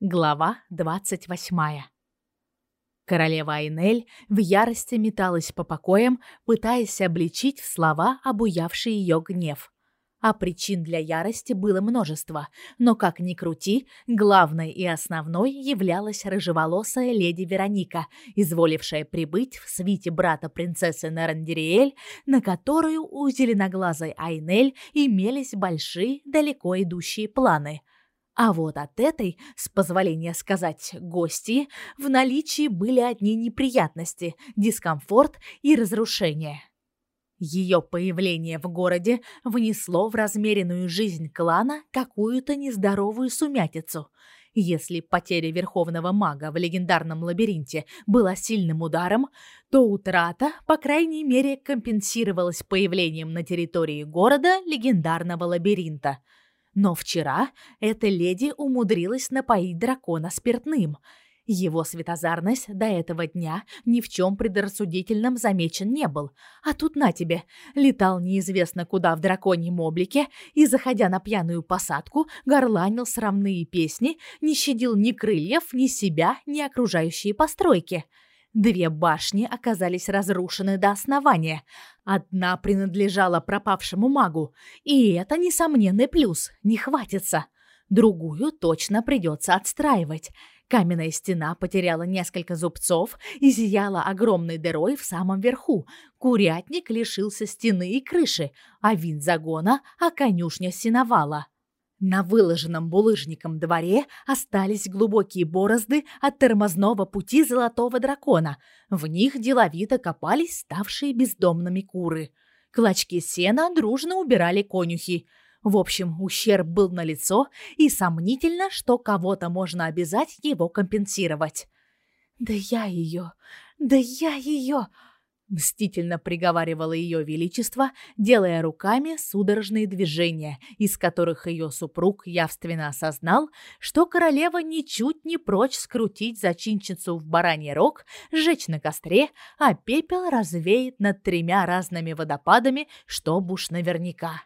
Глава 28. Королева Айнель в ярости металась по покоям, пытаясь обличить в слова обуявший ее гнев. А причин для ярости было множество, но как ни крути, главной и основной являлась рыжеволосая леди Вероника, изволившая прибыть в свите брата принцессы Нерандериэль, на которую у зеленоглазой Айнель имелись большие, далеко идущие планы – а вот от этой, с позволения сказать, гости, в наличии были одни неприятности, дискомфорт и разрушение. Ее появление в городе внесло в размеренную жизнь клана какую-то нездоровую сумятицу. Если потеря верховного мага в легендарном лабиринте была сильным ударом, то утрата, по крайней мере, компенсировалась появлением на территории города легендарного лабиринта – но вчера эта леди умудрилась напоить дракона спиртным. Его светозарность до этого дня ни в чем предрассудительном замечен не был. А тут на тебе, летал неизвестно куда в драконьем облике и, заходя на пьяную посадку, горланил срамные песни, не щадил ни крыльев, ни себя, ни окружающие постройки. Две башни оказались разрушены до основания. Одна принадлежала пропавшему магу, и это несомненный плюс, не хватится. Другую точно придется отстраивать. Каменная стена потеряла несколько зубцов и зияла огромной дырой в самом верху. Курятник лишился стены и крыши, а винт загона, а конюшня синовала. На выложенном булыжником дворе остались глубокие борозды от тормозного пути золотого дракона. В них деловито копались ставшие бездомными куры. Клочки сена дружно убирали конюхи. В общем, ущерб был налицо, и сомнительно, что кого-то можно обязать его компенсировать. «Да я ее! Да я ее!» Мстительно приговаривало ее величество, делая руками судорожные движения, из которых ее супруг явственно осознал, что королева ничуть не прочь скрутить зачинщицу в бараний рог, сжечь на костре, а пепел развеет над тремя разными водопадами, чтоб уж наверняка.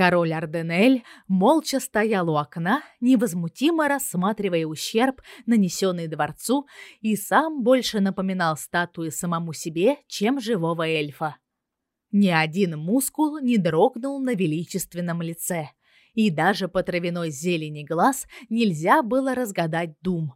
Король Арденель молча стоял у окна, невозмутимо рассматривая ущерб, нанесенный дворцу, и сам больше напоминал статую самому себе, чем живого эльфа. Ни один мускул не дрогнул на величественном лице, и даже по травяной зелени глаз нельзя было разгадать дум.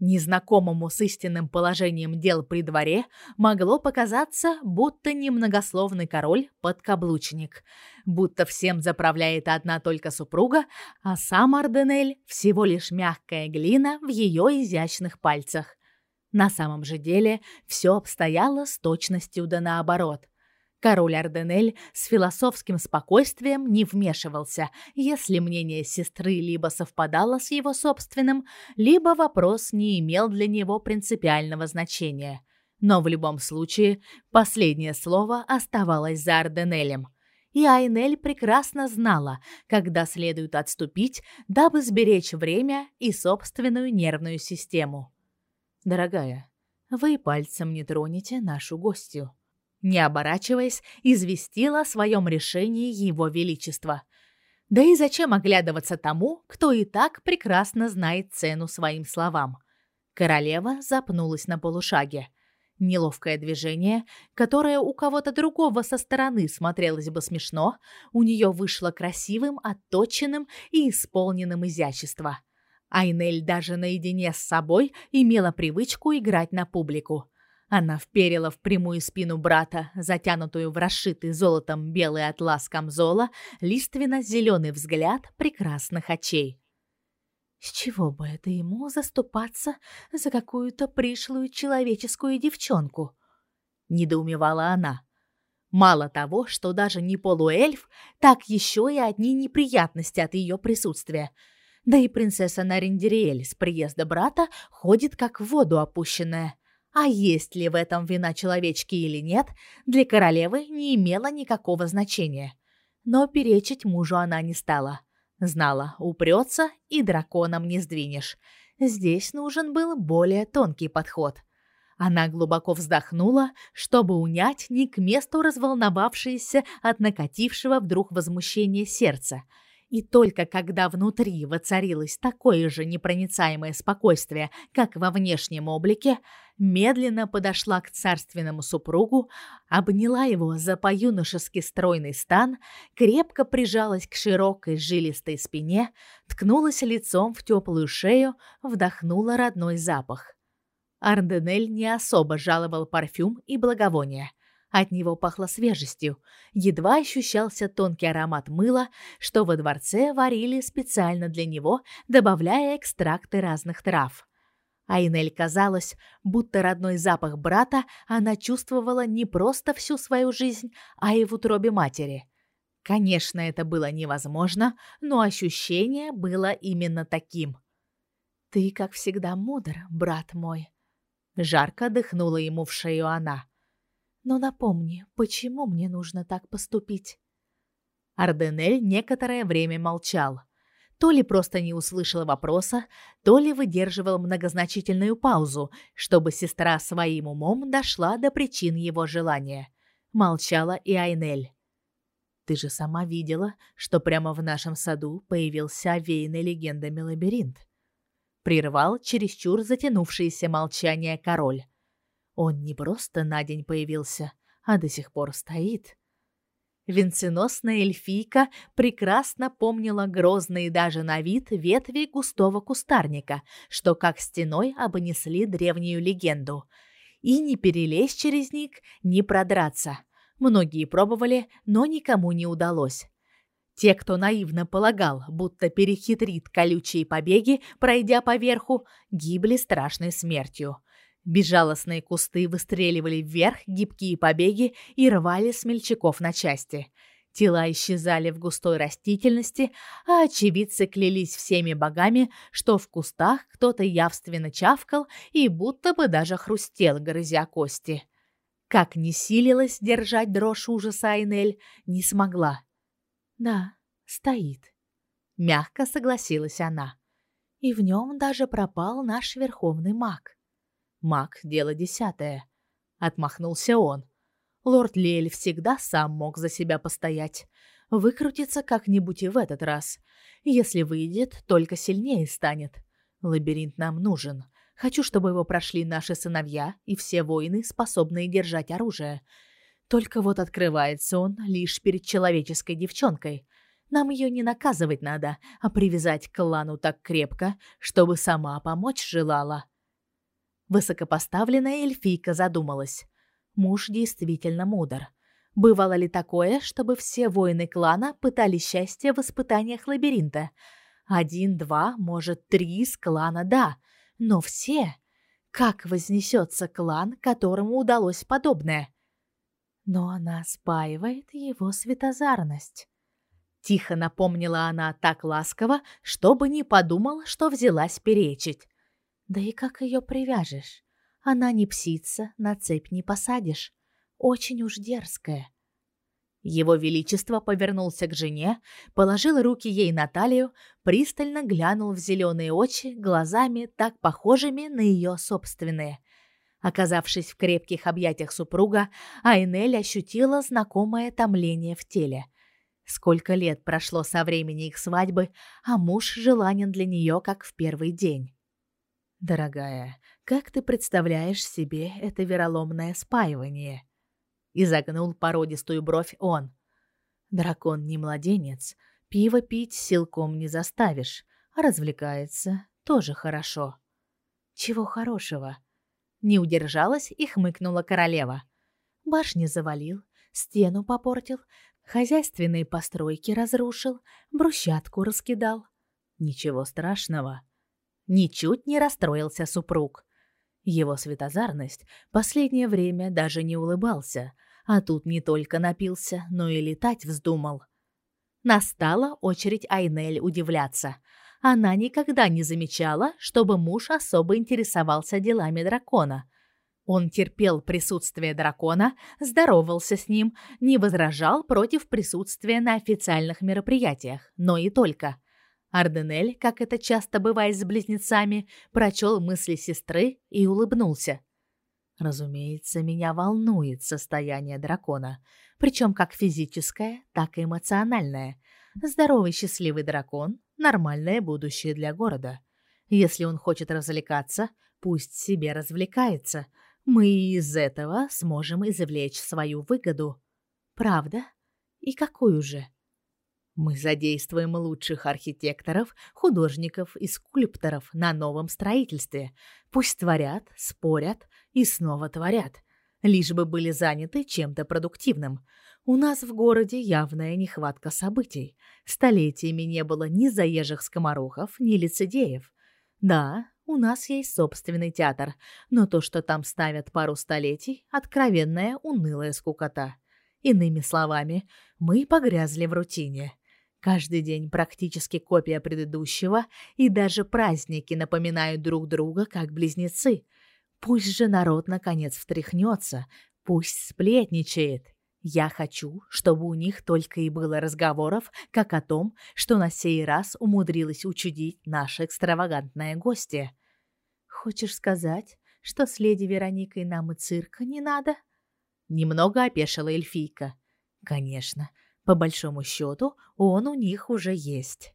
Незнакомому с истинным положением дел при дворе могло показаться, будто немногословный король подкаблучник, будто всем заправляет одна только супруга, а сам Арденель всего лишь мягкая глина в ее изящных пальцах. На самом же деле все обстояло с точностью да наоборот. Король Арденель с философским спокойствием не вмешивался, если мнение сестры либо совпадало с его собственным, либо вопрос не имел для него принципиального значения. Но в любом случае последнее слово оставалось за Арденелем. И Айнель прекрасно знала, когда следует отступить, дабы сберечь время и собственную нервную систему. «Дорогая, вы пальцем не тронете нашу гостью», не оборачиваясь, известила о своем решении его величество. Да и зачем оглядываться тому, кто и так прекрасно знает цену своим словам? Королева запнулась на полушаге. Неловкое движение, которое у кого-то другого со стороны смотрелось бы смешно, у нее вышло красивым, отточенным и исполненным изящества. Айнель даже наедине с собой имела привычку играть на публику. Она вперила в прямую спину брата, затянутую в расшитый золотом белый атлас камзола, лиственно-зеленый взгляд прекрасных очей. С чего бы это ему заступаться за какую-то пришлую человеческую девчонку? Недоумевала она. Мало того, что даже не полуэльф, так еще и одни неприятности от ее присутствия. Да и принцесса Нариндериэль с приезда брата ходит как в воду опущенная. А есть ли в этом вина человечки или нет, для королевы не имело никакого значения. Но перечить мужу она не стала. Знала, упрется и драконом не сдвинешь. Здесь нужен был более тонкий подход. Она глубоко вздохнула, чтобы унять не к месту разволновавшееся от накатившего вдруг возмущения сердце, И только когда внутри воцарилось такое же непроницаемое спокойствие, как во внешнем облике, медленно подошла к царственному супругу, обняла его за по-юношески стройный стан, крепко прижалась к широкой жилистой спине, ткнулась лицом в теплую шею, вдохнула родной запах. Арденель не особо жаловал парфюм и благовония. От него пахло свежестью, едва ощущался тонкий аромат мыла, что во дворце варили специально для него, добавляя экстракты разных трав. Айнель казалось, будто родной запах брата она чувствовала не просто всю свою жизнь, а и в утробе матери. Конечно, это было невозможно, но ощущение было именно таким. Ты, как всегда, мудр, брат мой, жарко дыхнула ему в шею она. Но напомни, почему мне нужно так поступить? Арденель некоторое время молчал. То ли просто не услышал вопроса, то ли выдерживал многозначительную паузу, чтобы сестра своим умом дошла до причин его желания. Молчала и Айнель. Ты же сама видела, что прямо в нашем саду появился овеянный легендами лабиринт. Прервал чересчур затянувшееся молчание король. Он не просто на день появился, а до сих пор стоит. Венценосная эльфийка прекрасно помнила грозные даже на вид ветви густого кустарника, что как стеной обнесли древнюю легенду. И не перелезть через них, не продраться. Многие пробовали, но никому не удалось. Те, кто наивно полагал, будто перехитрит колючие побеги, пройдя по верху, гибли страшной смертью. Безжалостные кусты выстреливали вверх гибкие побеги и рвали смельчаков на части. Тела исчезали в густой растительности, а очевидцы клялись всеми богами, что в кустах кто-то явственно чавкал и будто бы даже хрустел, грызя кости. Как не силилась держать дрожь ужаса Айнель, не смогла. «Да, стоит», — мягко согласилась она. «И в нем даже пропал наш верховный маг». Маг — дело десятое. Отмахнулся он. Лорд Лель всегда сам мог за себя постоять. Выкрутиться как-нибудь и в этот раз. Если выйдет, только сильнее станет. Лабиринт нам нужен. Хочу, чтобы его прошли наши сыновья и все воины, способные держать оружие. Только вот открывается он лишь перед человеческой девчонкой. Нам ее не наказывать надо, а привязать к клану так крепко, чтобы сама помочь желала. Высокопоставленная эльфийка задумалась. Муж действительно мудр. Бывало ли такое, чтобы все воины клана пытались счастье в испытаниях лабиринта? Один, два, может, три из клана, да. Но все... Как вознесется клан, которому удалось подобное? Но она спаивает его светозарность. Тихо напомнила она так ласково, чтобы не подумал, что взялась перечить. Да и как ее привяжешь? Она не псица, на цепь не посадишь. Очень уж дерзкая. Его величество повернулся к жене, положил руки ей на талию, пристально глянул в зеленые очи глазами, так похожими на ее собственные. Оказавшись в крепких объятиях супруга, Айнель ощутила знакомое томление в теле. Сколько лет прошло со времени их свадьбы, а муж желанен для нее, как в первый день. Дорогая, как ты представляешь себе это вероломное спаивание? Изогнул породистую бровь он. Дракон не младенец, пиво пить силком не заставишь, а развлекается тоже хорошо. Чего хорошего? Не удержалась и хмыкнула королева. Башни завалил, стену попортил, хозяйственные постройки разрушил, брусчатку раскидал. Ничего страшного. Ничуть не расстроился супруг. Его светозарность последнее время даже не улыбался, а тут не только напился, но и летать вздумал. Настала очередь Айнель удивляться. Она никогда не замечала, чтобы муж особо интересовался делами дракона. Он терпел присутствие дракона, здоровался с ним, не возражал против присутствия на официальных мероприятиях, но и только – Арденель, как это часто бывает с близнецами, прочел мысли сестры и улыбнулся. Разумеется, меня волнует состояние дракона, причем как физическое, так и эмоциональное. Здоровый счастливый дракон — нормальное будущее для города. Если он хочет развлекаться, пусть себе развлекается. Мы из этого сможем извлечь свою выгоду. Правда? И какую же? Мы задействуем лучших архитекторов, художников и скульпторов на новом строительстве. Пусть творят, спорят и снова творят, лишь бы были заняты чем-то продуктивным. У нас в городе явная нехватка событий. Столетиями не было ни заезжих скоморохов, ни лицедеев. Да, у нас есть собственный театр, но то, что там ставят пару столетий, откровенная унылая скукота. Иными словами, мы погрязли в рутине. Каждый день практически копия предыдущего, и даже праздники напоминают друг друга как близнецы. Пусть же народ наконец встряхнется, пусть сплетничает. Я хочу, чтобы у них только и было разговоров, как о том, что на сей раз умудрилась учудить наша экстравагантная гостья. Хочешь сказать, что с леди Вероникой нам и цирка не надо? Немного опешила эльфийка. Конечно, по большому счету, он у них уже есть.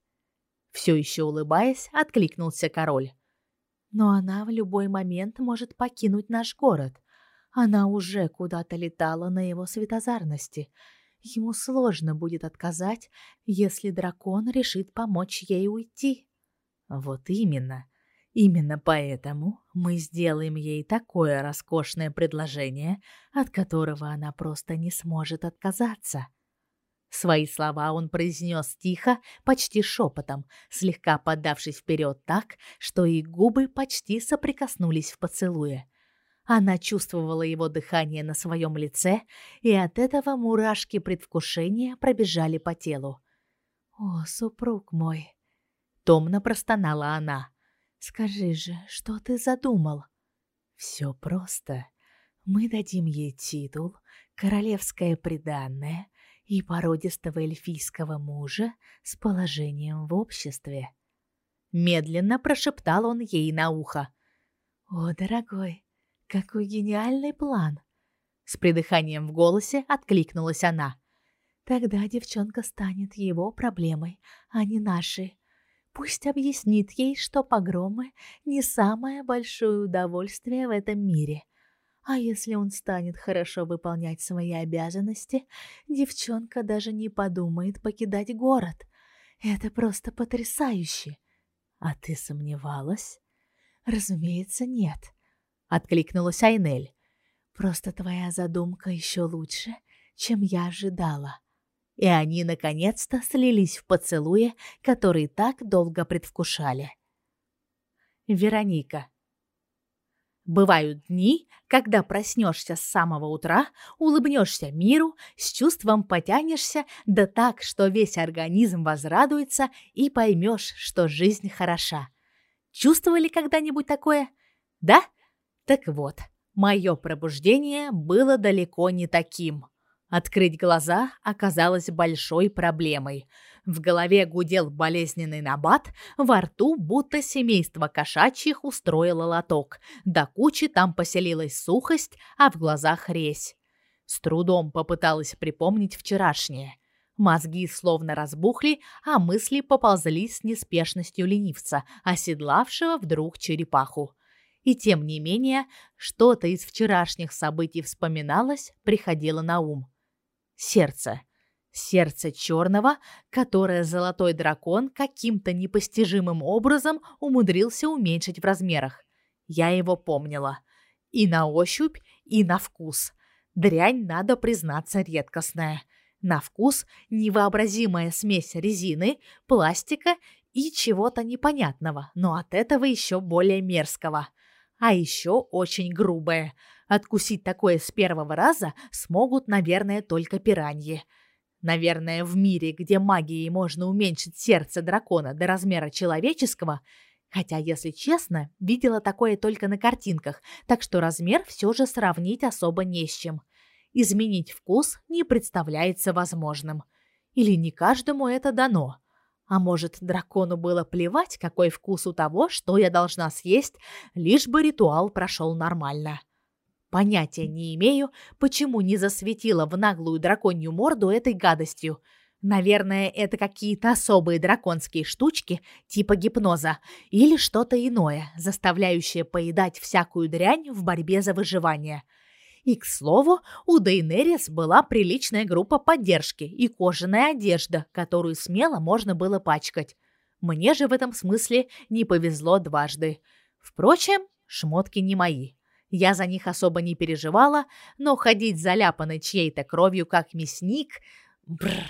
Все еще улыбаясь, откликнулся король. Но она в любой момент может покинуть наш город. Она уже куда-то летала на его светозарности. Ему сложно будет отказать, если дракон решит помочь ей уйти. Вот именно. Именно поэтому мы сделаем ей такое роскошное предложение, от которого она просто не сможет отказаться. Свои слова он произнес тихо, почти шепотом, слегка подавшись вперед так, что и губы почти соприкоснулись в поцелуе. Она чувствовала его дыхание на своем лице, и от этого мурашки предвкушения пробежали по телу. «О, супруг мой!» — томно простонала она. «Скажи же, что ты задумал?» «Все просто. Мы дадим ей титул, королевское приданное, и породистого эльфийского мужа с положением в обществе. Медленно прошептал он ей на ухо. «О, дорогой, какой гениальный план!» С придыханием в голосе откликнулась она. «Тогда девчонка станет его проблемой, а не нашей. Пусть объяснит ей, что погромы — не самое большое удовольствие в этом мире, а если он станет хорошо выполнять свои обязанности, девчонка даже не подумает покидать город. Это просто потрясающе. А ты сомневалась? Разумеется, нет, откликнулась Айнель. Просто твоя задумка еще лучше, чем я ожидала. И они наконец-то слились в поцелуе, который так долго предвкушали. Вероника Бывают дни, когда проснешься с самого утра, улыбнешься миру, с чувством потянешься, да так, что весь организм возрадуется и поймешь, что жизнь хороша. Чувствовали когда-нибудь такое? Да? Так вот, мое пробуждение было далеко не таким. Открыть глаза оказалось большой проблемой. В голове гудел болезненный набат, во рту будто семейство кошачьих устроило лоток. До кучи там поселилась сухость, а в глазах резь. С трудом попыталась припомнить вчерашнее. Мозги словно разбухли, а мысли поползли с неспешностью ленивца, оседлавшего вдруг черепаху. И тем не менее, что-то из вчерашних событий вспоминалось, приходило на ум. Сердце. Сердце черного, которое золотой дракон каким-то непостижимым образом умудрился уменьшить в размерах. Я его помнила. И на ощупь, и на вкус. Дрянь, надо признаться, редкостная. На вкус невообразимая смесь резины, пластика и чего-то непонятного, но от этого еще более мерзкого. А еще очень грубая – Откусить такое с первого раза смогут, наверное, только пираньи. Наверное, в мире, где магией можно уменьшить сердце дракона до размера человеческого, хотя, если честно, видела такое только на картинках, так что размер все же сравнить особо не с чем. Изменить вкус не представляется возможным. Или не каждому это дано. А может, дракону было плевать, какой вкус у того, что я должна съесть, лишь бы ритуал прошел нормально. Понятия не имею, почему не засветила в наглую драконью морду этой гадостью. Наверное, это какие-то особые драконские штучки, типа гипноза, или что-то иное, заставляющее поедать всякую дрянь в борьбе за выживание. И, к слову, у Дейнерис была приличная группа поддержки и кожаная одежда, которую смело можно было пачкать. Мне же в этом смысле не повезло дважды. Впрочем, шмотки не мои. Я за них особо не переживала, но ходить заляпанной чьей-то кровью как мясник... Бррр.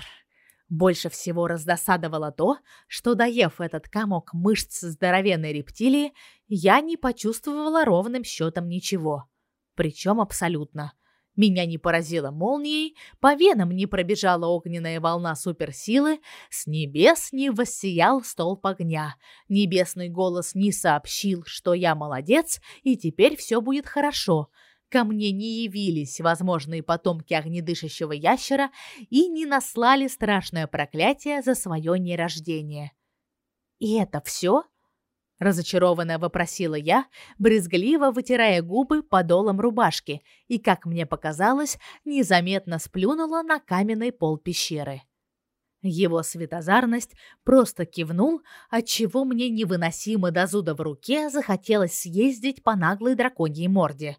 Больше всего раздосадовало то, что, доев этот комок мышц здоровенной рептилии, я не почувствовала ровным счетом ничего. Причем абсолютно. Меня не поразило молнией, по венам не пробежала огненная волна суперсилы, с небес не воссиял столб огня. Небесный голос не сообщил, что я молодец, и теперь все будет хорошо. Ко мне не явились возможные потомки огнедышащего ящера и не наслали страшное проклятие за свое нерождение. И это все? Разочарованно вопросила я, брезгливо вытирая губы подолом рубашки, и, как мне показалось, незаметно сплюнула на каменный пол пещеры. Его светозарность просто кивнул, отчего мне невыносимо до зуда в руке захотелось съездить по наглой драконьей морде.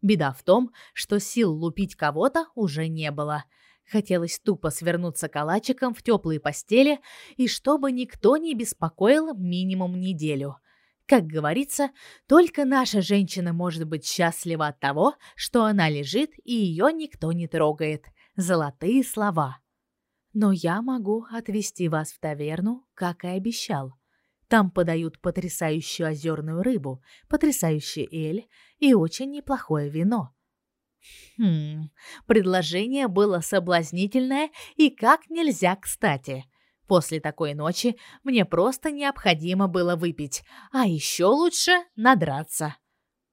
Беда в том, что сил лупить кого-то уже не было. Хотелось тупо свернуться калачиком в теплой постели и чтобы никто не беспокоил минимум неделю – как говорится, только наша женщина может быть счастлива от того, что она лежит и ее никто не трогает. Золотые слова. Но я могу отвезти вас в таверну, как и обещал. Там подают потрясающую озерную рыбу, потрясающий эль и очень неплохое вино. Хм, предложение было соблазнительное и как нельзя кстати – После такой ночи мне просто необходимо было выпить, а еще лучше надраться.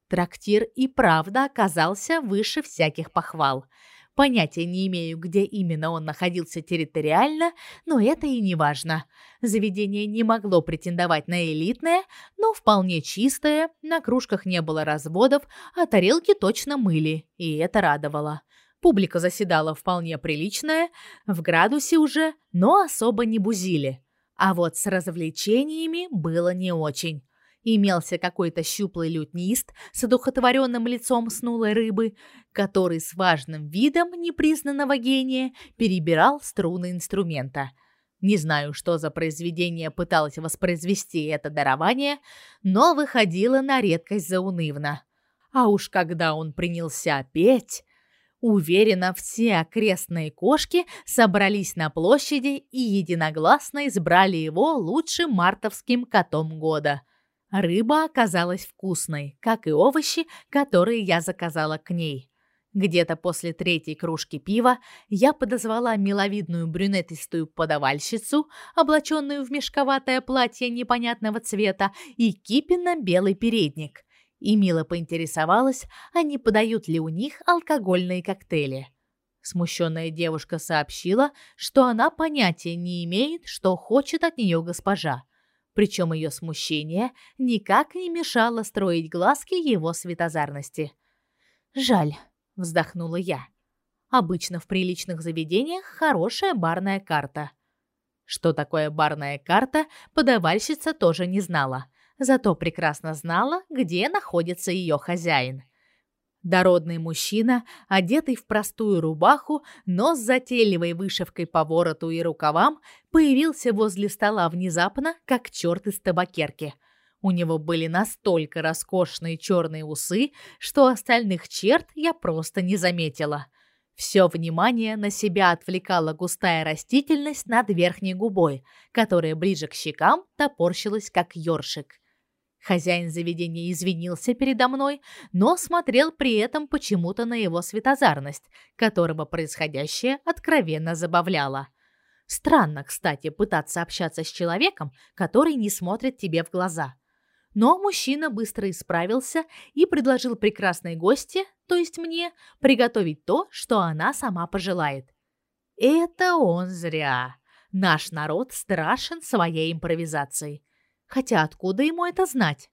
Трактир и правда оказался выше всяких похвал. Понятия не имею, где именно он находился территориально, но это и не важно. Заведение не могло претендовать на элитное, но вполне чистое, на кружках не было разводов, а тарелки точно мыли, и это радовало. Публика заседала вполне приличная, в градусе уже, но особо не бузили. А вот с развлечениями было не очень. Имелся какой-то щуплый лютнист с одухотворенным лицом снулой рыбы, который с важным видом непризнанного гения перебирал струны инструмента. Не знаю, что за произведение пыталось воспроизвести это дарование, но выходило на редкость заунывно. А уж когда он принялся петь, Уверена, все окрестные кошки собрались на площади и единогласно избрали его лучшим мартовским котом года. Рыба оказалась вкусной, как и овощи, которые я заказала к ней. Где-то после третьей кружки пива я подозвала миловидную брюнетистую подавальщицу, облаченную в мешковатое платье непонятного цвета и кипенно-белый передник и мило поинтересовалась, а не подают ли у них алкогольные коктейли. Смущенная девушка сообщила, что она понятия не имеет, что хочет от нее госпожа. Причем ее смущение никак не мешало строить глазки его светозарности. «Жаль», — вздохнула я. «Обычно в приличных заведениях хорошая барная карта». Что такое барная карта, подавальщица тоже не знала зато прекрасно знала, где находится ее хозяин. Дородный мужчина, одетый в простую рубаху, но с затейливой вышивкой по вороту и рукавам, появился возле стола внезапно, как черт из табакерки. У него были настолько роскошные черные усы, что остальных черт я просто не заметила. Все внимание на себя отвлекала густая растительность над верхней губой, которая ближе к щекам топорщилась, как ёршик. Хозяин заведения извинился передо мной, но смотрел при этом почему-то на его светозарность, которого происходящее откровенно забавляло. Странно, кстати, пытаться общаться с человеком, который не смотрит тебе в глаза. Но мужчина быстро исправился и предложил прекрасной гости, то есть мне, приготовить то, что она сама пожелает. Это он зря. Наш народ страшен своей импровизацией. Хотя откуда ему это знать?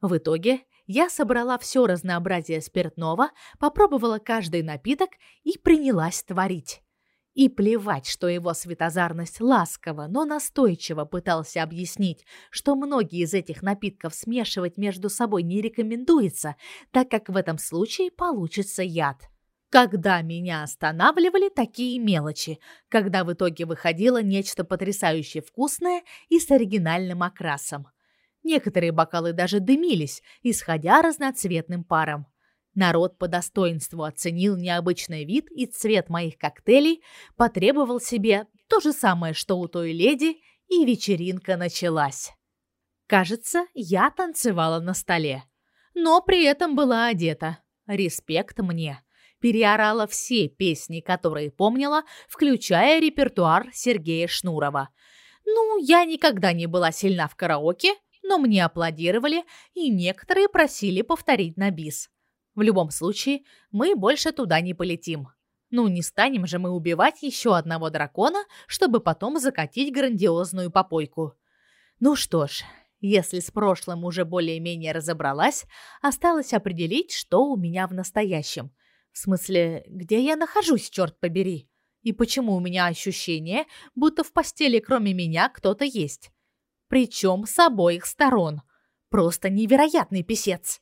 В итоге я собрала все разнообразие спиртного, попробовала каждый напиток и принялась творить. И плевать, что его светозарность ласково, но настойчиво пытался объяснить, что многие из этих напитков смешивать между собой не рекомендуется, так как в этом случае получится яд. Когда меня останавливали такие мелочи, когда в итоге выходило нечто потрясающе вкусное и с оригинальным окрасом. Некоторые бокалы даже дымились, исходя разноцветным паром. Народ по достоинству оценил необычный вид и цвет моих коктейлей, потребовал себе то же самое, что у той леди, и вечеринка началась. Кажется, я танцевала на столе, но при этом была одета. Респект мне. Переорала все песни, которые помнила, включая репертуар Сергея Шнурова. Ну, я никогда не была сильна в караоке, но мне аплодировали, и некоторые просили повторить на бис. В любом случае, мы больше туда не полетим. Ну, не станем же мы убивать еще одного дракона, чтобы потом закатить грандиозную попойку. Ну что ж, если с прошлым уже более-менее разобралась, осталось определить, что у меня в настоящем. В смысле, где я нахожусь, черт побери? И почему у меня ощущение, будто в постели кроме меня кто-то есть? Причем с обоих сторон. Просто невероятный писец.